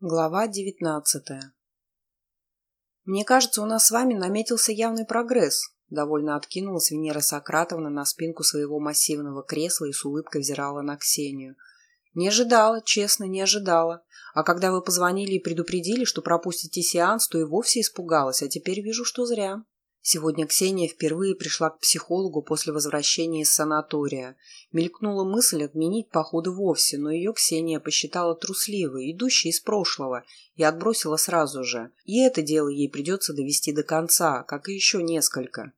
Глава девятнадцатая «Мне кажется, у нас с вами наметился явный прогресс», довольно откинулась Венера Сократовна на спинку своего массивного кресла и с улыбкой взирала на Ксению. «Не ожидала, честно, не ожидала. А когда вы позвонили и предупредили, что пропустите сеанс, то и вовсе испугалась, а теперь вижу, что зря». Сегодня Ксения впервые пришла к психологу после возвращения из санатория. Мелькнула мысль отменить походы вовсе, но ее Ксения посчитала трусливой, идущей из прошлого, и отбросила сразу же. И это дело ей придется довести до конца, как и еще несколько.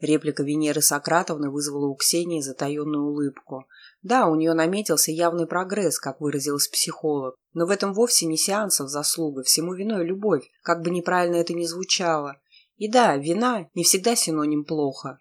Реплика Венеры Сократовны вызвала у Ксении затаенную улыбку. Да, у нее наметился явный прогресс, как выразилась психолог, но в этом вовсе не сеансов заслуга, всему виной любовь, как бы неправильно это ни звучало. И да, вина не всегда синоним плохо.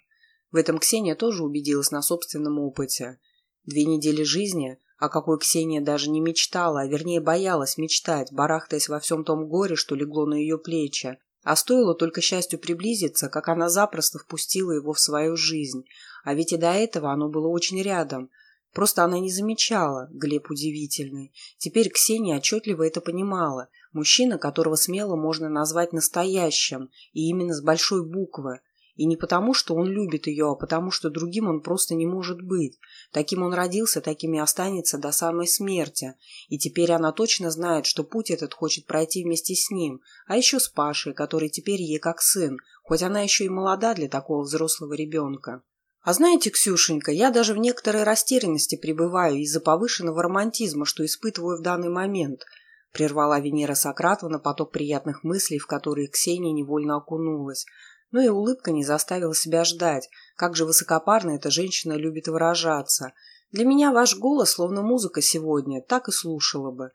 В этом Ксения тоже убедилась на собственном опыте. Две недели жизни, о какой Ксения даже не мечтала, а вернее боялась мечтать, барахтаясь во всем том горе, что легло на ее плечи. А стоило только счастью приблизиться, как она запросто впустила его в свою жизнь. А ведь и до этого оно было очень рядом. Просто она не замечала, Глеб удивительный. Теперь Ксения отчетливо это понимала. Мужчина, которого смело можно назвать настоящим, и именно с большой буквы. И не потому, что он любит ее, а потому, что другим он просто не может быть. Таким он родился, таким и останется до самой смерти. И теперь она точно знает, что путь этот хочет пройти вместе с ним, а еще с Пашей, который теперь ей как сын, хоть она еще и молода для такого взрослого ребенка. А знаете, Ксюшенька, я даже в некоторой растерянности пребываю из-за повышенного романтизма, что испытываю в данный момент – Прервала Венера Сократовна поток приятных мыслей, в которые Ксения невольно окунулась. Но и улыбка не заставила себя ждать. Как же высокопарно эта женщина любит выражаться. Для меня ваш голос словно музыка сегодня, так и слушала бы.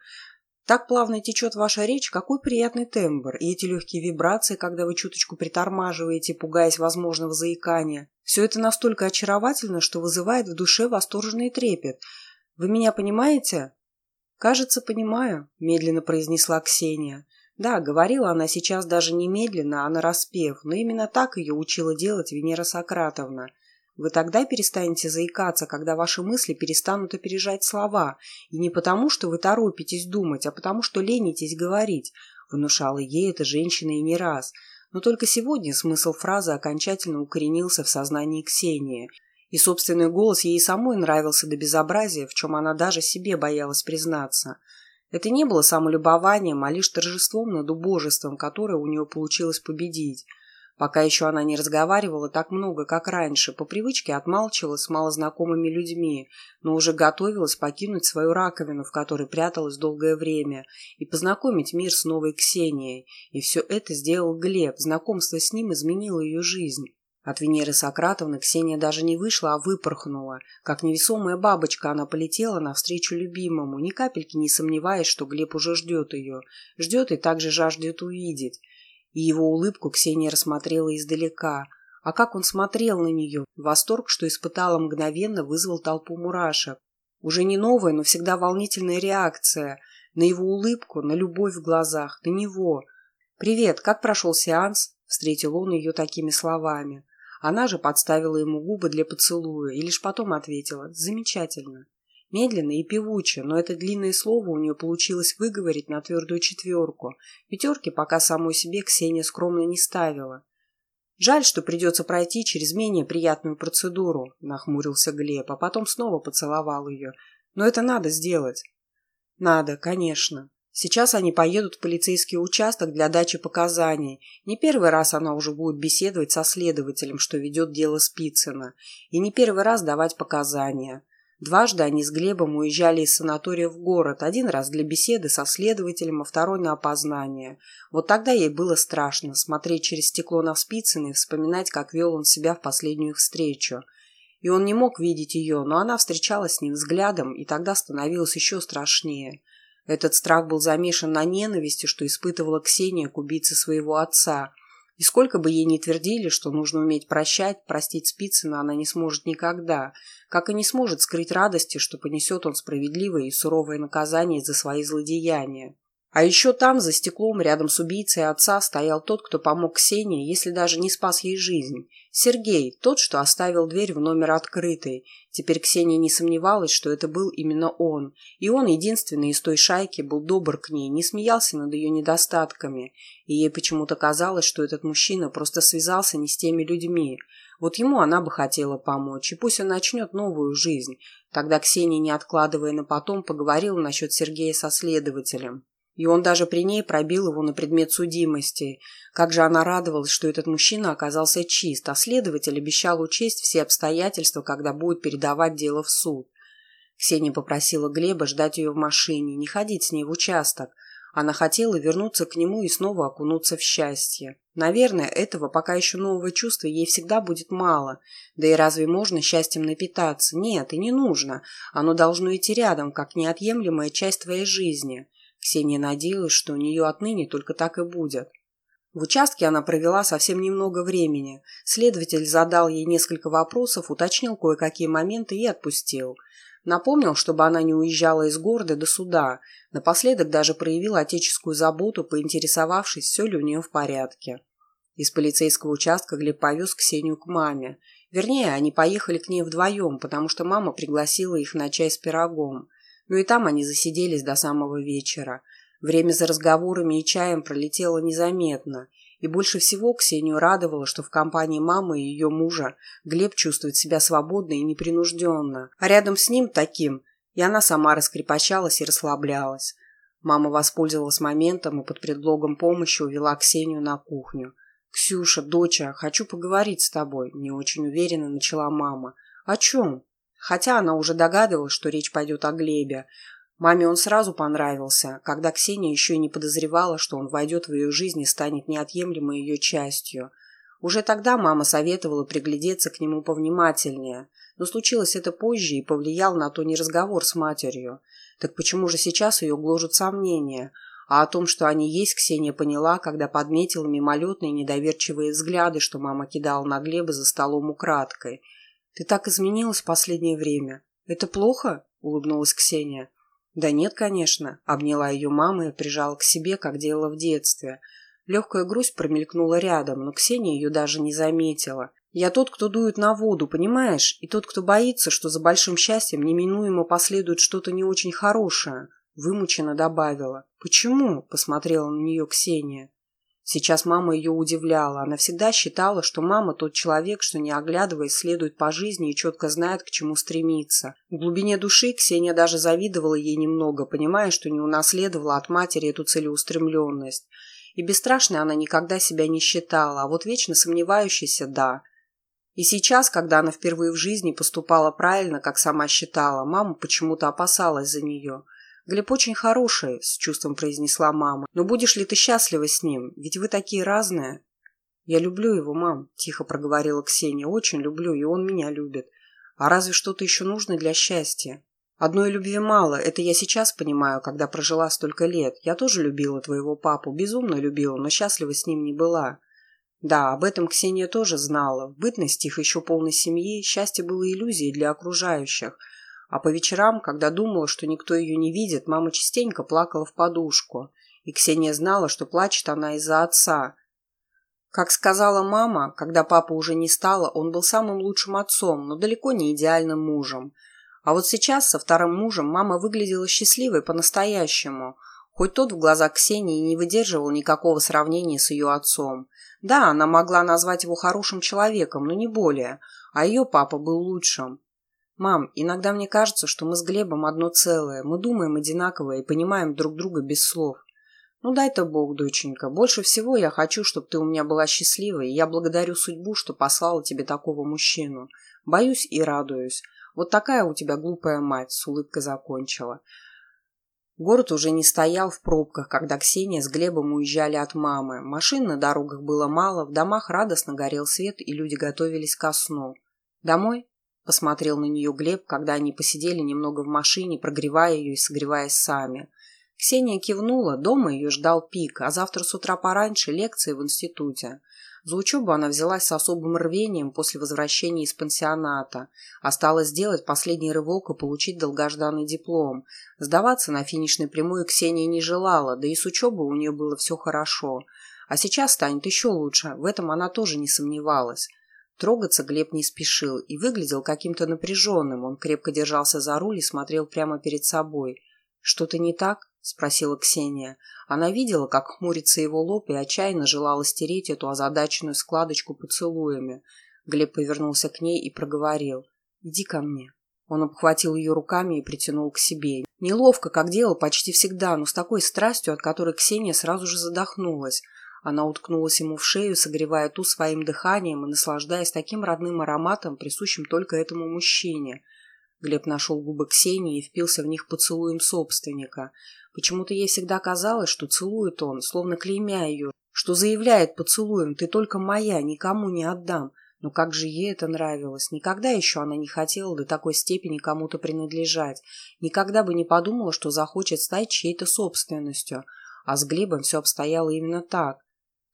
Так плавно течет ваша речь, какой приятный тембр, и эти легкие вибрации, когда вы чуточку притормаживаете, пугаясь возможного заикания. Все это настолько очаровательно, что вызывает в душе восторженный трепет. Вы меня понимаете? «Кажется, понимаю», – медленно произнесла Ксения. Да, говорила она сейчас даже не медленно, а нараспев, но именно так ее учила делать Венера Сократовна. Вы тогда перестанете заикаться, когда ваши мысли перестанут опережать слова, и не потому, что вы торопитесь думать, а потому, что ленитесь говорить, внушала ей эта женщина и не раз. Но только сегодня смысл фразы окончательно укоренился в сознании Ксении – и собственный голос ей самой нравился до безобразия, в чем она даже себе боялась признаться. Это не было самолюбованием, а лишь торжеством над убожеством, которое у нее получилось победить. Пока еще она не разговаривала так много, как раньше, по привычке отмалчивалась с малознакомыми людьми, но уже готовилась покинуть свою раковину, в которой пряталась долгое время, и познакомить мир с новой Ксенией. И все это сделал Глеб, знакомство с ним изменило ее жизнь. От Венеры Сократовны Ксения даже не вышла, а выпорхнула. Как невесомая бабочка она полетела навстречу любимому, ни капельки не сомневаясь, что Глеб уже ждет ее. Ждет и также жаждет увидеть. И его улыбку Ксения рассмотрела издалека. А как он смотрел на нее! Восторг, что испытала мгновенно, вызвал толпу мурашек. Уже не новая, но всегда волнительная реакция. На его улыбку, на любовь в глазах, на него. «Привет, как прошел сеанс?» Встретил он ее такими словами. Она же подставила ему губы для поцелуя и лишь потом ответила «Замечательно». Медленно и певуче, но это длинное слово у нее получилось выговорить на твердую четверку. Пятерки пока самой себе Ксения скромно не ставила. «Жаль, что придется пройти через менее приятную процедуру», – нахмурился Глеб, а потом снова поцеловал ее. «Но это надо сделать». «Надо, конечно», Сейчас они поедут в полицейский участок для дачи показаний. Не первый раз она уже будет беседовать со следователем, что ведет дело Спицына. И не первый раз давать показания. Дважды они с Глебом уезжали из санатория в город. Один раз для беседы со следователем, а второй на опознание. Вот тогда ей было страшно смотреть через стекло на Спицына и вспоминать, как вел он себя в последнюю встречу. И он не мог видеть ее, но она встречалась с ним взглядом, и тогда становилось еще страшнее. Этот страх был замешан на ненависти, что испытывала Ксения к убийце своего отца. И сколько бы ей ни твердили, что нужно уметь прощать, простить Спицына она не сможет никогда, как и не сможет скрыть радости, что понесет он справедливое и суровое наказание за свои злодеяния. А еще там, за стеклом, рядом с убийцей отца, стоял тот, кто помог Ксении, если даже не спас ей жизнь. Сергей, тот, что оставил дверь в номер открытой. Теперь Ксения не сомневалась, что это был именно он. И он, единственный из той шайки, был добр к ней, не смеялся над ее недостатками. И ей почему-то казалось, что этот мужчина просто связался не с теми людьми. Вот ему она бы хотела помочь, и пусть он начнет новую жизнь. Тогда Ксения, не откладывая на потом, поговорила насчет Сергея со следователем. И он даже при ней пробил его на предмет судимости. Как же она радовалась, что этот мужчина оказался чист, а следователь обещал учесть все обстоятельства, когда будет передавать дело в суд. Ксения попросила Глеба ждать ее в машине, не ходить с ней в участок. Она хотела вернуться к нему и снова окунуться в счастье. Наверное, этого пока еще нового чувства ей всегда будет мало. Да и разве можно счастьем напитаться? Нет, и не нужно. Оно должно идти рядом, как неотъемлемая часть твоей жизни. Ксения надеялась, что у нее отныне только так и будет. В участке она провела совсем немного времени. Следователь задал ей несколько вопросов, уточнил кое-какие моменты и отпустил. Напомнил, чтобы она не уезжала из города до суда. Напоследок даже проявил отеческую заботу, поинтересовавшись, все ли у нее в порядке. Из полицейского участка Глеб повез Ксению к маме. Вернее, они поехали к ней вдвоем, потому что мама пригласила их на чай с пирогом. Но и там они засиделись до самого вечера. Время за разговорами и чаем пролетело незаметно. И больше всего Ксению радовало, что в компании мамы и ее мужа Глеб чувствует себя свободно и непринужденно. А рядом с ним таким, и она сама раскрепощалась и расслаблялась. Мама воспользовалась моментом и под предлогом помощи увела Ксению на кухню. «Ксюша, доча, хочу поговорить с тобой», – не очень уверенно начала мама. «О чем?» Хотя она уже догадывалась, что речь пойдет о Глебе. Маме он сразу понравился, когда Ксения еще и не подозревала, что он войдет в ее жизнь и станет неотъемлемой ее частью. Уже тогда мама советовала приглядеться к нему повнимательнее, но случилось это позже и повлиял на то не разговор с матерью. Так почему же сейчас ее гложут сомнения? А о том, что они есть, Ксения поняла, когда подметила мимолетные недоверчивые взгляды, что мама кидала на Глеба за столом украдкой – ты так изменилась в последнее время. Это плохо? Улыбнулась Ксения. Да нет, конечно. Обняла ее мама и прижала к себе, как делала в детстве. Легкая грусть промелькнула рядом, но Ксения ее даже не заметила. Я тот, кто дует на воду, понимаешь? И тот, кто боится, что за большим счастьем неминуемо последует что-то не очень хорошее. Вымученно добавила. «Почему?» – посмотрела на нее Ксения. Сейчас мама ее удивляла. Она всегда считала, что мама тот человек, что не оглядываясь следует по жизни и четко знает, к чему стремиться. В глубине души Ксения даже завидовала ей немного, понимая, что не унаследовала от матери эту целеустремленность. И бесстрашной она никогда себя не считала, а вот вечно сомневающейся – да. И сейчас, когда она впервые в жизни поступала правильно, как сама считала, мама почему-то опасалась за нее – «Глеб очень хороший», — с чувством произнесла мама. «Но будешь ли ты счастлива с ним? Ведь вы такие разные». «Я люблю его, мам», — тихо проговорила Ксения. «Очень люблю, и он меня любит. А разве что-то еще нужно для счастья?» «Одной любви мало, это я сейчас понимаю, когда прожила столько лет. Я тоже любила твоего папу, безумно любила, но счастлива с ним не была». Да, об этом Ксения тоже знала. В бытность их еще полной семьи счастье было иллюзией для окружающих — а по вечерам, когда думала, что никто ее не видит, мама частенько плакала в подушку. И Ксения знала, что плачет она из-за отца. Как сказала мама, когда папа уже не стало, он был самым лучшим отцом, но далеко не идеальным мужем. А вот сейчас со вторым мужем мама выглядела счастливой по-настоящему, хоть тот в глазах Ксении не выдерживал никакого сравнения с ее отцом. Да, она могла назвать его хорошим человеком, но не более, а ее папа был лучшим. «Мам, иногда мне кажется, что мы с Глебом одно целое. Мы думаем одинаково и понимаем друг друга без слов. Ну дай-то Бог, доченька. Больше всего я хочу, чтобы ты у меня была счастливой, и я благодарю судьбу, что послала тебе такого мужчину. Боюсь и радуюсь. Вот такая у тебя глупая мать», — с улыбкой закончила. Город уже не стоял в пробках, когда Ксения с Глебом уезжали от мамы. Машин на дорогах было мало, в домах радостно горел свет, и люди готовились ко сну. «Домой?» Посмотрел на нее Глеб, когда они посидели немного в машине, прогревая ее и согреваясь сами. Ксения кивнула, дома ее ждал пик, а завтра с утра пораньше лекции в институте. За учебу она взялась с особым рвением после возвращения из пансионата. Осталось сделать последний рывок и получить долгожданный диплом. Сдаваться на финишной прямой Ксения не желала, да и с учебой у нее было все хорошо. А сейчас станет еще лучше, в этом она тоже не сомневалась. Трогаться Глеб не спешил и выглядел каким-то напряженным. Он крепко держался за руль и смотрел прямо перед собой. «Что-то не так?» – спросила Ксения. Она видела, как хмурится его лоб и отчаянно желала стереть эту озадаченную складочку поцелуями. Глеб повернулся к ней и проговорил. «Иди ко мне». Он обхватил ее руками и притянул к себе. Неловко, как делал почти всегда, но с такой страстью, от которой Ксения сразу же задохнулась. Она уткнулась ему в шею, согревая ту своим дыханием и наслаждаясь таким родным ароматом, присущим только этому мужчине. Глеб нашел губы Ксении и впился в них поцелуем собственника. Почему-то ей всегда казалось, что целует он, словно клеймя ее, что заявляет поцелуем «ты только моя, никому не отдам». Но как же ей это нравилось. Никогда еще она не хотела до такой степени кому-то принадлежать. Никогда бы не подумала, что захочет стать чьей-то собственностью. А с Глебом все обстояло именно так.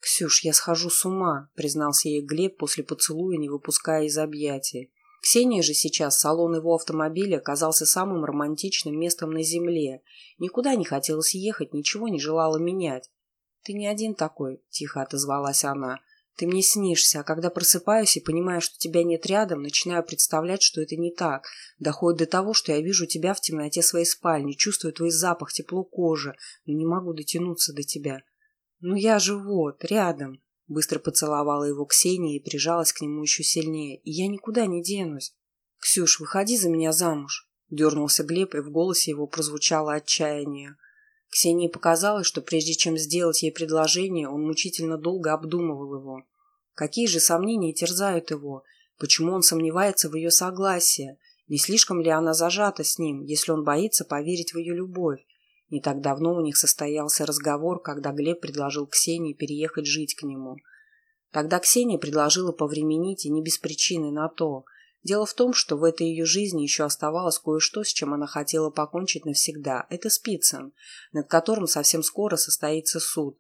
«Ксюш, я схожу с ума», — признался ей Глеб после поцелуя, не выпуская из объятий. Ксения же сейчас салон его автомобиля казался самым романтичным местом на земле. Никуда не хотелось ехать, ничего не желала менять. «Ты не один такой», — тихо отозвалась она. «Ты мне снишься, а когда просыпаюсь и понимаю, что тебя нет рядом, начинаю представлять, что это не так. Доходит до того, что я вижу тебя в темноте своей спальни, чувствую твой запах, тепло кожи, но не могу дотянуться до тебя. Ну я же вот, рядом». Быстро поцеловала его Ксения и прижалась к нему еще сильнее. «И я никуда не денусь. Ксюш, выходи за меня замуж!» Дернулся Глеб, и в голосе его прозвучало отчаяние. Ксении показалось, что прежде чем сделать ей предложение, он мучительно долго обдумывал его. Какие же сомнения терзают его? Почему он сомневается в ее согласии? Не слишком ли она зажата с ним, если он боится поверить в ее любовь? Не так давно у них состоялся разговор, когда Глеб предложил Ксении переехать жить к нему. Тогда Ксения предложила повременить и не без причины на то. Дело в том, что в этой ее жизни еще оставалось кое-что, с чем она хотела покончить навсегда. Это Спицын, над которым совсем скоро состоится суд.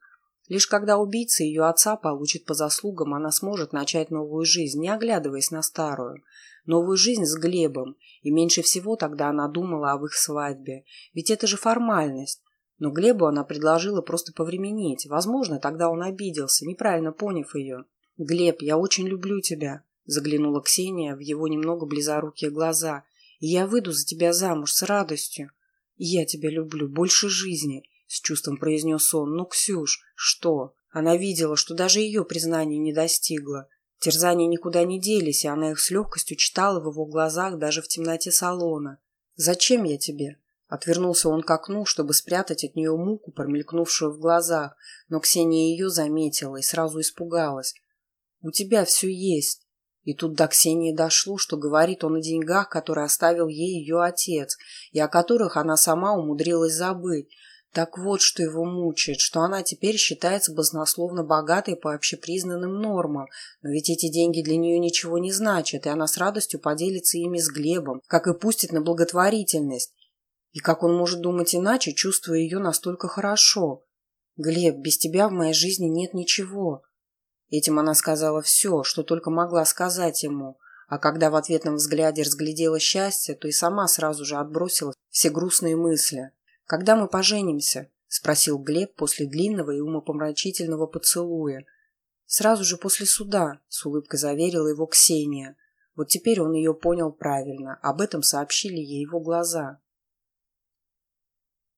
Лишь когда убийца ее отца получит по заслугам, она сможет начать новую жизнь, не оглядываясь на старую новую жизнь с Глебом, и меньше всего тогда она думала об их свадьбе. Ведь это же формальность. Но Глебу она предложила просто повременить. Возможно, тогда он обиделся, неправильно поняв ее. «Глеб, я очень люблю тебя», – заглянула Ксения в его немного близорукие глаза. «И я выйду за тебя замуж с радостью. Я тебя люблю больше жизни», – с чувством произнес он. «Ну, Ксюш, что?» Она видела, что даже ее признание не достигло. Терзания никуда не делись, и она их с легкостью читала в его глазах даже в темноте салона. «Зачем я тебе?» Отвернулся он к окну, чтобы спрятать от нее муку, промелькнувшую в глазах, но Ксения ее заметила и сразу испугалась. «У тебя все есть». И тут до Ксении дошло, что говорит он о деньгах, которые оставил ей ее отец, и о которых она сама умудрилась забыть, так вот, что его мучает, что она теперь считается баснословно богатой по общепризнанным нормам, но ведь эти деньги для нее ничего не значат, и она с радостью поделится ими с Глебом, как и пустит на благотворительность. И как он может думать иначе, чувствуя ее настолько хорошо? «Глеб, без тебя в моей жизни нет ничего». Этим она сказала все, что только могла сказать ему, а когда в ответном взгляде разглядела счастье, то и сама сразу же отбросила все грустные мысли. «Когда мы поженимся?» – спросил Глеб после длинного и умопомрачительного поцелуя. «Сразу же после суда», – с улыбкой заверила его Ксения. Вот теперь он ее понял правильно. Об этом сообщили ей его глаза.